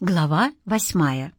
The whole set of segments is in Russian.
Глава восьмая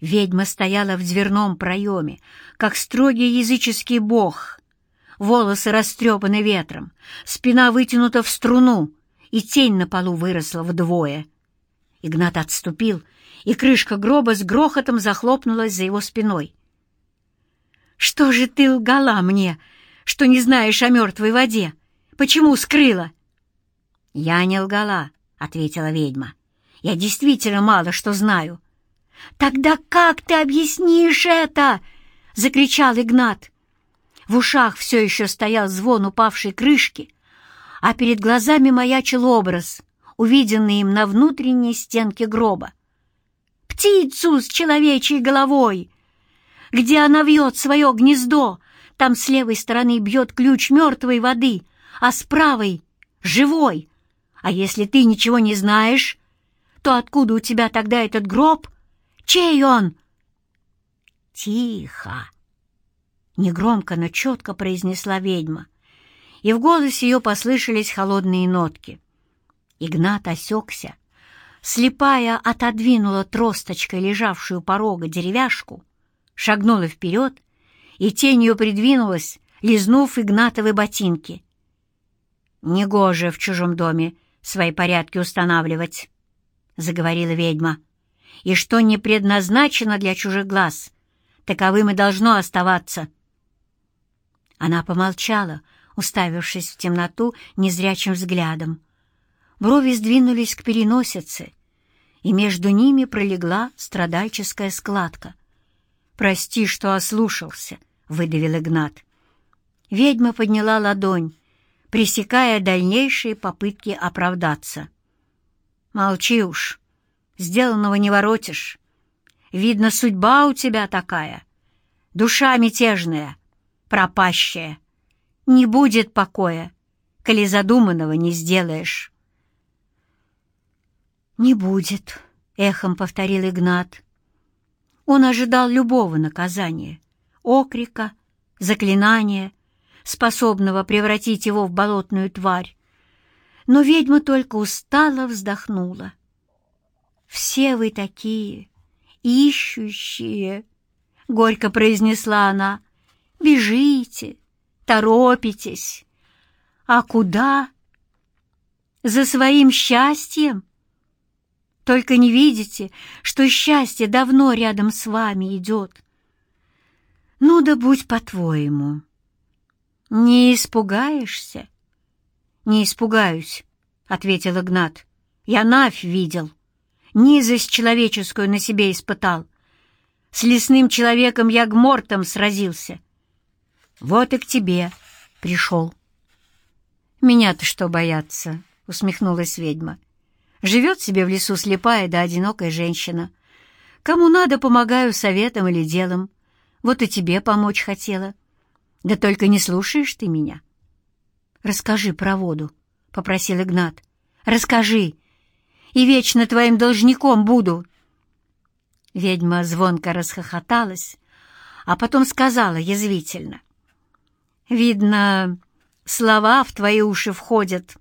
Ведьма стояла в дверном проеме, как строгий языческий бог. Волосы растрепаны ветром, спина вытянута в струну, и тень на полу выросла вдвое. Игнат отступил, и крышка гроба с грохотом захлопнулась за его спиной. «Что же ты лгала мне, что не знаешь о мертвой воде? Почему скрыла?» «Я не лгала», — ответила ведьма. Я действительно мало что знаю». «Тогда как ты объяснишь это?» — закричал Игнат. В ушах все еще стоял звон упавшей крышки, а перед глазами маячил образ, увиденный им на внутренней стенке гроба. «Птицу с человечьей головой!» Где она вьет свое гнездо, там с левой стороны бьет ключ мертвой воды, а с правой — живой. А если ты ничего не знаешь, то откуда у тебя тогда этот гроб? Чей он?» «Тихо!» — негромко, но четко произнесла ведьма, и в голосе ее послышались холодные нотки. Игнат осекся. Слепая отодвинула тросточкой лежавшую порога деревяшку, шагнула вперед, и тень ее придвинулась, лизнув Игнатовы ботинки. «Негоже в чужом доме свои порядки устанавливать», заговорила ведьма, «и что не предназначено для чужих глаз, таковым и должно оставаться». Она помолчала, уставившись в темноту незрячим взглядом. Брови сдвинулись к переносице, и между ними пролегла страдальческая складка. «Прости, что ослушался», — выдавил Игнат. Ведьма подняла ладонь, пресекая дальнейшие попытки оправдаться. Молчи уж, сделанного не воротишь. Видно, судьба у тебя такая, душа мятежная, пропащая. Не будет покоя, коли задуманного не сделаешь. «Не будет», — эхом повторил Игнат. Он ожидал любого наказания, окрика, заклинания, способного превратить его в болотную тварь но ведьма только устало вздохнула. «Все вы такие, ищущие!» — горько произнесла она. «Бежите, торопитесь. А куда? За своим счастьем? Только не видите, что счастье давно рядом с вами идет. Ну да будь по-твоему. Не испугаешься?» «Не испугаюсь», — ответил Игнат. «Я Навь видел. Низость человеческую на себе испытал. С лесным человеком я гмортом сразился. Вот и к тебе пришел». «Меня-то что бояться?» — усмехнулась ведьма. «Живет себе в лесу слепая да одинокая женщина. Кому надо, помогаю советом или делом. Вот и тебе помочь хотела. Да только не слушаешь ты меня». «Расскажи про воду», — попросил Игнат. «Расскажи, и вечно твоим должником буду». Ведьма звонко расхохоталась, а потом сказала язвительно. «Видно, слова в твои уши входят,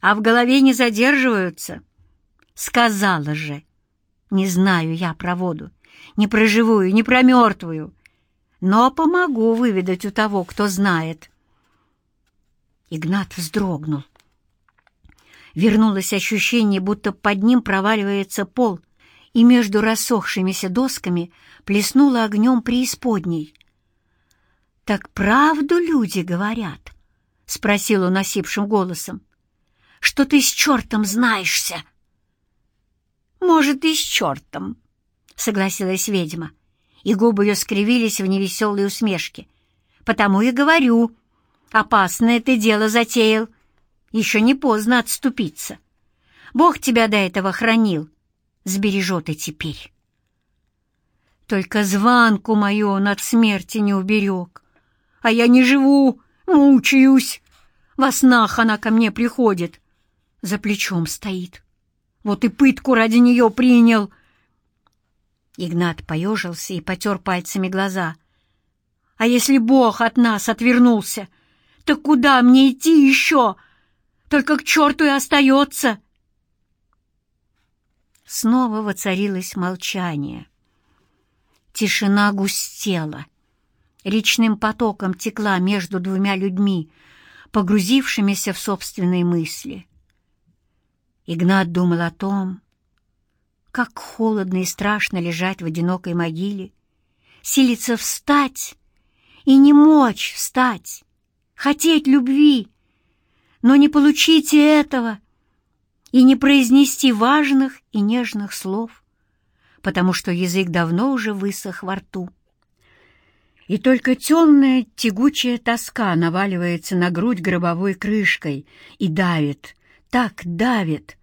а в голове не задерживаются. Сказала же. Не знаю я про воду, не про живую, не про мертвую, но помогу выведать у того, кто знает». Игнат вздрогнул. Вернулось ощущение, будто под ним проваливается пол, и между рассохшимися досками плеснуло огнем преисподней. «Так правду люди говорят?» — спросил он осипшим голосом. «Что ты с чертом знаешься?» «Может, и с чертом», — согласилась ведьма, и губы ее скривились в невеселой усмешке. «Потому и говорю, Опасное ты дело затеял. Еще не поздно отступиться. Бог тебя до этого хранил. Сбережет и теперь. Только званку мою он от смерти не уберег. А я не живу, мучаюсь. Во снах она ко мне приходит. За плечом стоит. Вот и пытку ради нее принял. Игнат поежился и потер пальцами глаза. А если Бог от нас отвернулся — так куда мне идти еще? Только к черту и остается. снова воцарилось молчание. Тишина густела. Речным потоком текла между двумя людьми, погрузившимися в собственные мысли. Игнат думал о том, как холодно и страшно лежать в одинокой могиле, силиться встать и не мочь встать, хотеть любви, но не получить и этого, и не произнести важных и нежных слов, потому что язык давно уже высох во рту. И только темная тягучая тоска наваливается на грудь гробовой крышкой и давит, так давит.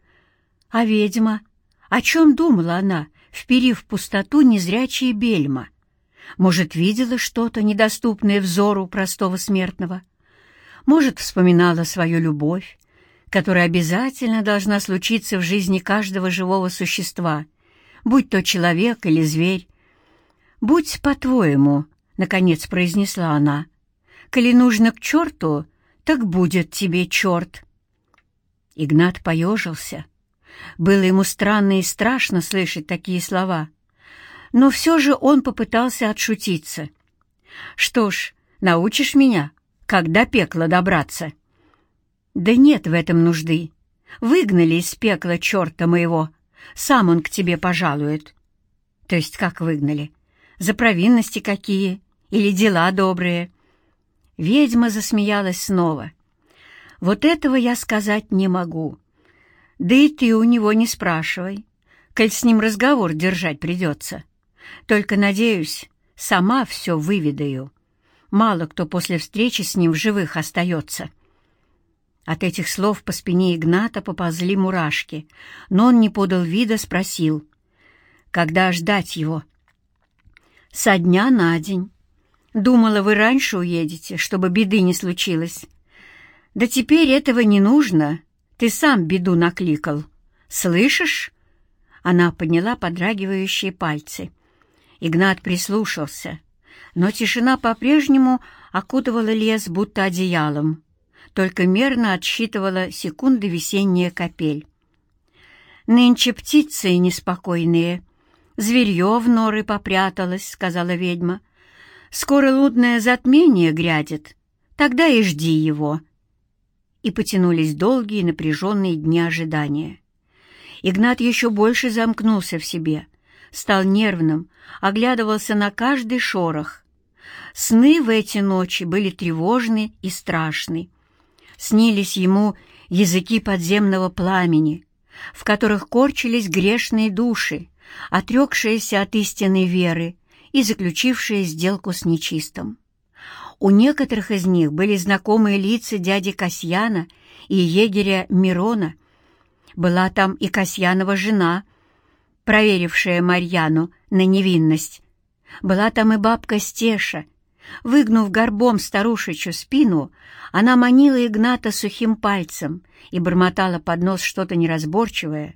А ведьма — о чем думала она, вперив в пустоту незрячие бельма? Может, видела что-то, недоступное взору простого смертного? Может, вспоминала свою любовь, которая обязательно должна случиться в жизни каждого живого существа, будь то человек или зверь. «Будь по-твоему», — наконец произнесла она, — «коли нужно к черту, так будет тебе черт». Игнат поежился. Было ему странно и страшно слышать такие слова. Но все же он попытался отшутиться. «Что ж, научишь меня, как до пекла добраться?» «Да нет в этом нужды. Выгнали из пекла черта моего. Сам он к тебе пожалует». «То есть как выгнали? За провинности какие? Или дела добрые?» Ведьма засмеялась снова. «Вот этого я сказать не могу. Да и ты у него не спрашивай, коль с ним разговор держать придется. Только, надеюсь, сама все выведаю. Мало кто после встречи с ним в живых остается. От этих слов по спине Игната поползли мурашки, но он не подал вида, спросил, когда ждать его. «Со дня на день. Думала, вы раньше уедете, чтобы беды не случилось. Да теперь этого не нужно, ты сам беду накликал. Слышишь?» Она подняла подрагивающие пальцы. Игнат прислушался, но тишина по-прежнему окутывала лес будто одеялом, только мерно отсчитывала секунды весенняя капель. «Нынче птицы неспокойные. Зверье в норы попряталось», — сказала ведьма. «Скоро лунное затмение грядет. Тогда и жди его и потянулись долгие напряженные дни ожидания. Игнат еще больше замкнулся в себе, стал нервным, оглядывался на каждый шорох. Сны в эти ночи были тревожны и страшны. Снились ему языки подземного пламени, в которых корчились грешные души, отрекшиеся от истинной веры и заключившие сделку с нечистым. У некоторых из них были знакомые лица дяди Касьяна и егеря Мирона. Была там и Касьянова жена, проверившая Марьяну на невинность. Была там и бабка Стеша. Выгнув горбом старушечью спину, она манила Игната сухим пальцем и бормотала под нос что-то неразборчивое,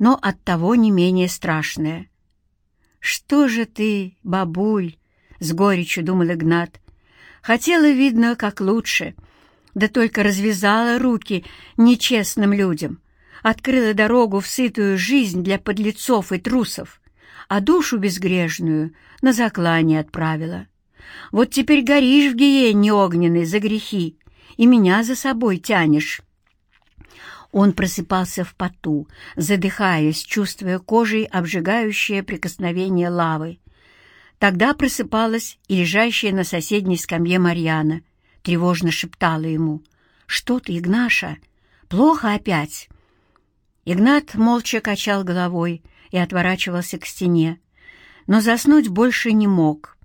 но оттого не менее страшное. «Что же ты, бабуль?» — с горечью думал Игнат. Хотела, видно, как лучше, да только развязала руки нечестным людям, открыла дорогу в сытую жизнь для подлецов и трусов, а душу безгрешную на заклание отправила. Вот теперь горишь в гиене огненной за грехи, и меня за собой тянешь». Он просыпался в поту, задыхаясь, чувствуя кожей обжигающее прикосновение лавы. Тогда просыпалась и лежащая на соседней скамье Марьяна, тревожно шептала ему. «Что ты, Игнаша? Плохо опять?» Игнат молча качал головой и отворачивался к стене, но заснуть больше не мог.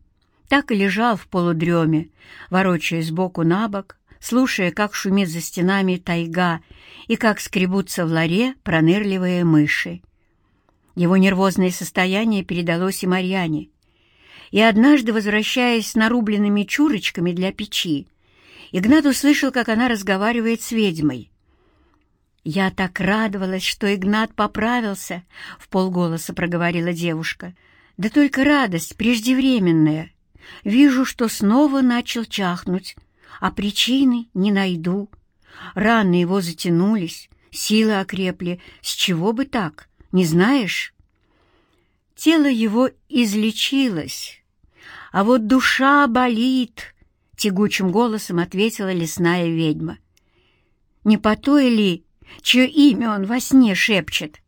Так и лежал в полудреме, ворочаясь сбоку на бок, слушая, как шумит за стенами тайга и как скребутся в ларе пронырливые мыши. Его нервозное состояние передалось и Марьяне и однажды, возвращаясь с нарубленными чурочками для печи, Игнат услышал, как она разговаривает с ведьмой. «Я так радовалась, что Игнат поправился», — в полголоса проговорила девушка. «Да только радость преждевременная. Вижу, что снова начал чахнуть, а причины не найду. Раны его затянулись, силы окрепли. С чего бы так? не знаешь?» Тело его излечилось, а вот душа болит, — тягучим голосом ответила лесная ведьма. Не по той ли, чье имя он во сне шепчет?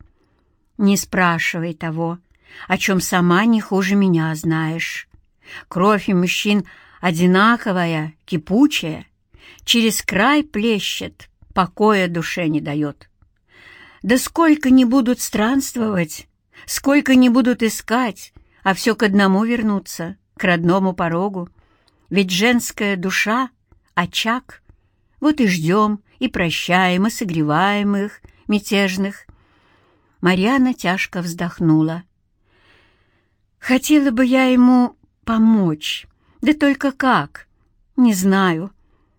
Не спрашивай того, о чем сама не хуже меня знаешь. Кровь у мужчин одинаковая, кипучая, через край плещет, покоя душе не дает. Да сколько не будут странствовать, Сколько не будут искать, а все к одному вернуться, к родному порогу. Ведь женская душа — очаг. Вот и ждем, и прощаем, и согреваем их, мятежных. Марьяна тяжко вздохнула. Хотела бы я ему помочь, да только как? Не знаю.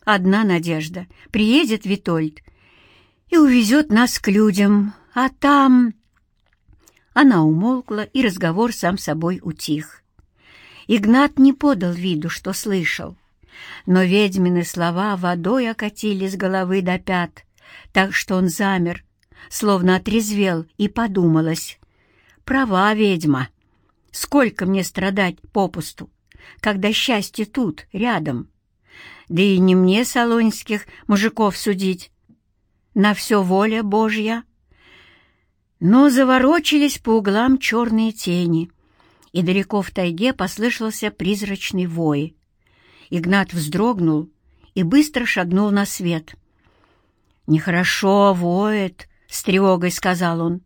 Одна надежда. Приедет Витольд и увезет нас к людям, а там... Она умолкла, и разговор сам собой утих. Игнат не подал виду, что слышал, но ведьмины слова водой окатили с головы до пят, так что он замер, словно отрезвел, и подумалось. «Права ведьма! Сколько мне страдать попусту, когда счастье тут, рядом? Да и не мне, салонских мужиков, судить. На все воля Божья!» Но заворочились по углам черные тени, и далеко в тайге послышался призрачный вой. Игнат вздрогнул и быстро шагнул на свет. «Нехорошо воет», — с тревогой сказал он.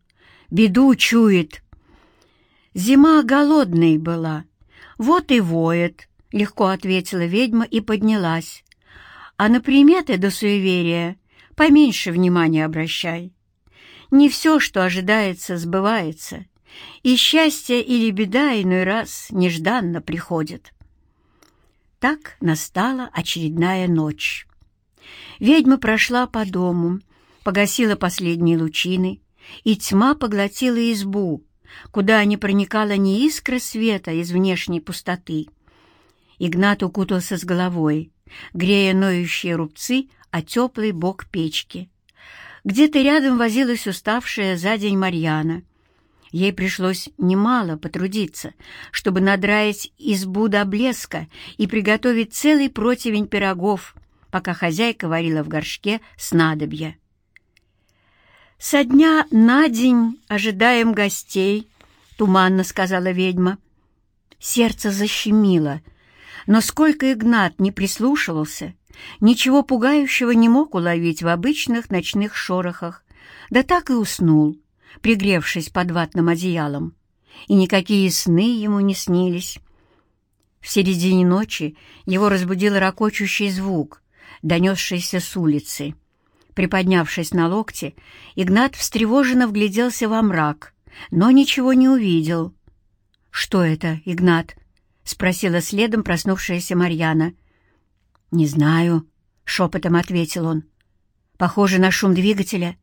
«Беду чует». «Зима голодной была, вот и воет», — легко ответила ведьма и поднялась. «А на приметы до суеверия поменьше внимания обращай. Не все, что ожидается, сбывается, и счастье или беда иной раз нежданно приходит. Так настала очередная ночь. Ведьма прошла по дому, погасила последние лучины, и тьма поглотила избу, куда не проникала ни искра света из внешней пустоты. Игнат укутался с головой, грея ноющие рубцы о теплый бок печки. Где-то рядом возилась уставшая за день Марьяна. Ей пришлось немало потрудиться, чтобы надраить избу до блеска и приготовить целый противень пирогов, пока хозяйка варила в горшке снадобья. «Со дня на день ожидаем гостей», — туманно сказала ведьма. Сердце защемило, но сколько Игнат не прислушивался, Ничего пугающего не мог уловить в обычных ночных шорохах, да так и уснул, пригревшись под ватным одеялом, и никакие сны ему не снились. В середине ночи его разбудил ракочущий звук, донесшийся с улицы. Приподнявшись на локте, Игнат встревоженно вгляделся во мрак, но ничего не увидел. «Что это, Игнат?» — спросила следом проснувшаяся Марьяна — «Не знаю», — шепотом ответил он. «Похоже на шум двигателя».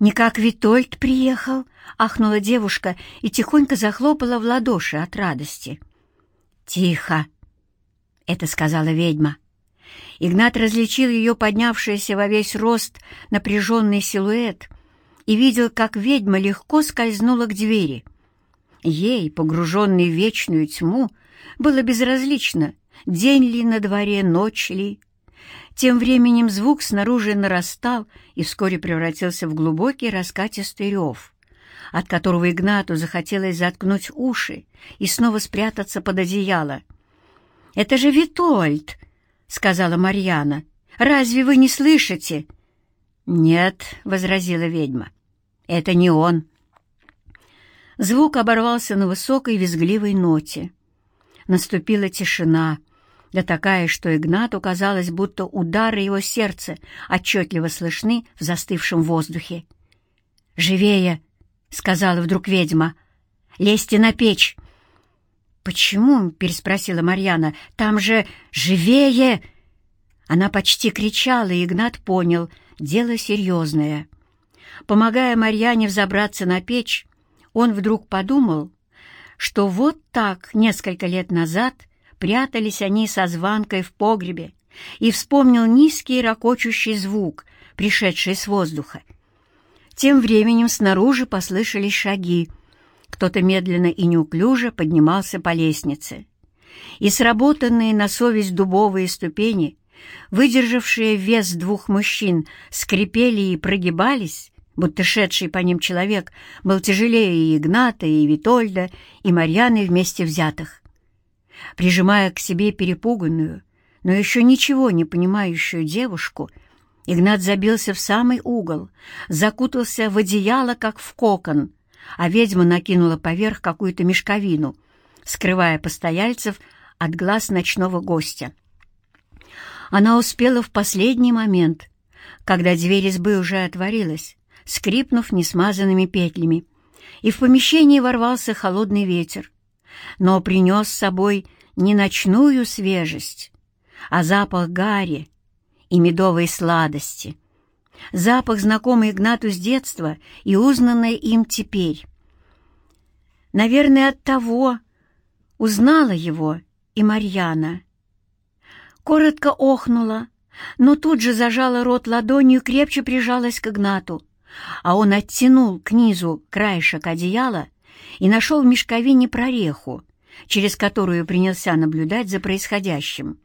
«Не как Витольд приехал», — ахнула девушка и тихонько захлопала в ладоши от радости. «Тихо!» — это сказала ведьма. Игнат различил ее поднявшийся во весь рост напряженный силуэт и видел, как ведьма легко скользнула к двери. Ей, погруженной в вечную тьму, было безразлично, День ли на дворе, ночь ли? Тем временем звук снаружи нарастал и вскоре превратился в глубокий раскатистый рев, от которого Игнату захотелось заткнуть уши и снова спрятаться под одеяло. «Это же Витольд!» — сказала Марьяна. «Разве вы не слышите?» «Нет», — возразила ведьма, — «это не он». Звук оборвался на высокой визгливой ноте. Наступила тишина, да такая, что Игнату казалось, будто удары его сердца отчетливо слышны в застывшем воздухе. «Живее!» — сказала вдруг ведьма. «Лезьте на печь!» «Почему?» — переспросила Марьяна. «Там же живее!» Она почти кричала, и Игнат понял — дело серьезное. Помогая Марьяне взобраться на печь, он вдруг подумал, что вот так несколько лет назад прятались они со звонкой в погребе, и вспомнил низкий ракочущий звук, пришедший с воздуха. Тем временем снаружи послышались шаги. Кто-то медленно и неуклюже поднимался по лестнице. И сработанные на совесть дубовые ступени, выдержавшие вес двух мужчин, скрипели и прогибались, будто шедший по ним человек был тяжелее и Игната, и Витольда, и Марьяны вместе взятых. Прижимая к себе перепуганную, но еще ничего не понимающую девушку, Игнат забился в самый угол, закутался в одеяло, как в кокон, а ведьма накинула поверх какую-то мешковину, скрывая постояльцев от глаз ночного гостя. Она успела в последний момент, когда дверь избы уже отворилась, скрипнув несмазанными петлями, и в помещении ворвался холодный ветер, но принес с собой не ночную свежесть, а запах гари и медовой сладости, запах, знакомый Игнату с детства и узнанный им теперь. Наверное, от того узнала его и Марьяна. Коротко охнула, но тут же зажала рот ладонью и крепче прижалась к Игнату, а он оттянул к низу краешек одеяла и нашел в мешковине прореху, через которую принялся наблюдать за происходящим.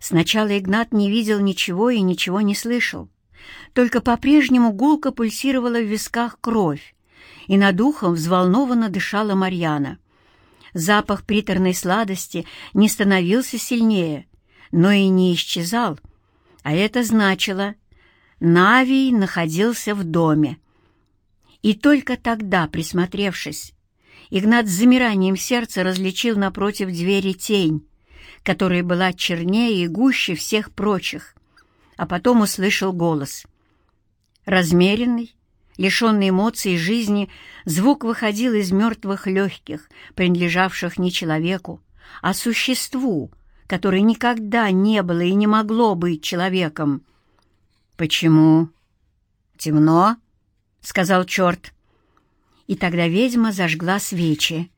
Сначала Игнат не видел ничего и ничего не слышал, только по-прежнему гулко пульсировала в висках кровь, и над ухом взволнованно дышала Марьяна. Запах приторной сладости не становился сильнее, но и не исчезал, а это значило, Навий находился в доме. И только тогда, присмотревшись, Игнат с замиранием сердца различил напротив двери тень, которая была чернее и гуще всех прочих, а потом услышал голос. Размеренный, лишенный эмоций жизни, звук выходил из мертвых легких, принадлежавших не человеку, а существу, которое никогда не было и не могло быть человеком. «Почему?» «Темно», — сказал черт. И тогда ведьма зажгла свечи.